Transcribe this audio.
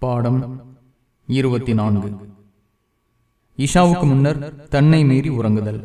பாடம் இருபத்தி நான்கு. இஷாவுக்கு முன்னர் தன்னை மீறி உறங்குதல்.